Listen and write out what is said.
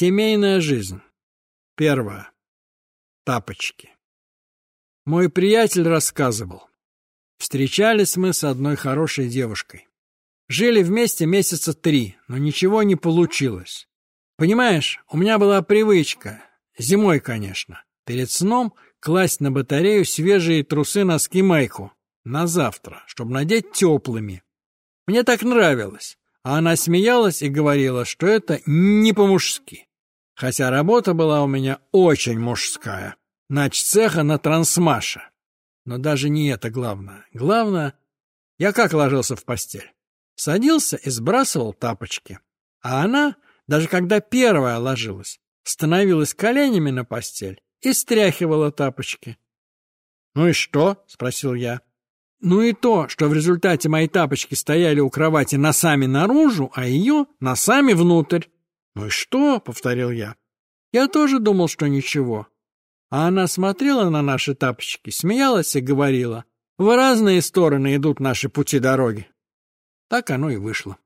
Семейная жизнь. Первое. Тапочки. Мой приятель рассказывал. Встречались мы с одной хорошей девушкой. Жили вместе месяца три, но ничего не получилось. Понимаешь, у меня была привычка, зимой, конечно, перед сном класть на батарею свежие трусы, носки, майку на завтра, чтобы надеть теплыми. Мне так нравилось, а она смеялась и говорила, что это не по-мужски. Хотя работа была у меня очень мужская. Нач цеха на трансмаше. Но даже не это главное. Главное, я как ложился в постель. Садился и сбрасывал тапочки. А она, даже когда первая ложилась, становилась коленями на постель и стряхивала тапочки. «Ну и что?» — спросил я. Ну и то, что в результате мои тапочки стояли у кровати носами наружу, а ее носами внутрь. «Ну и что?» — повторил я. Я тоже думал, что ничего. А она смотрела на наши тапочки, смеялась и говорила, «В разные стороны идут наши пути дороги». Так оно и вышло.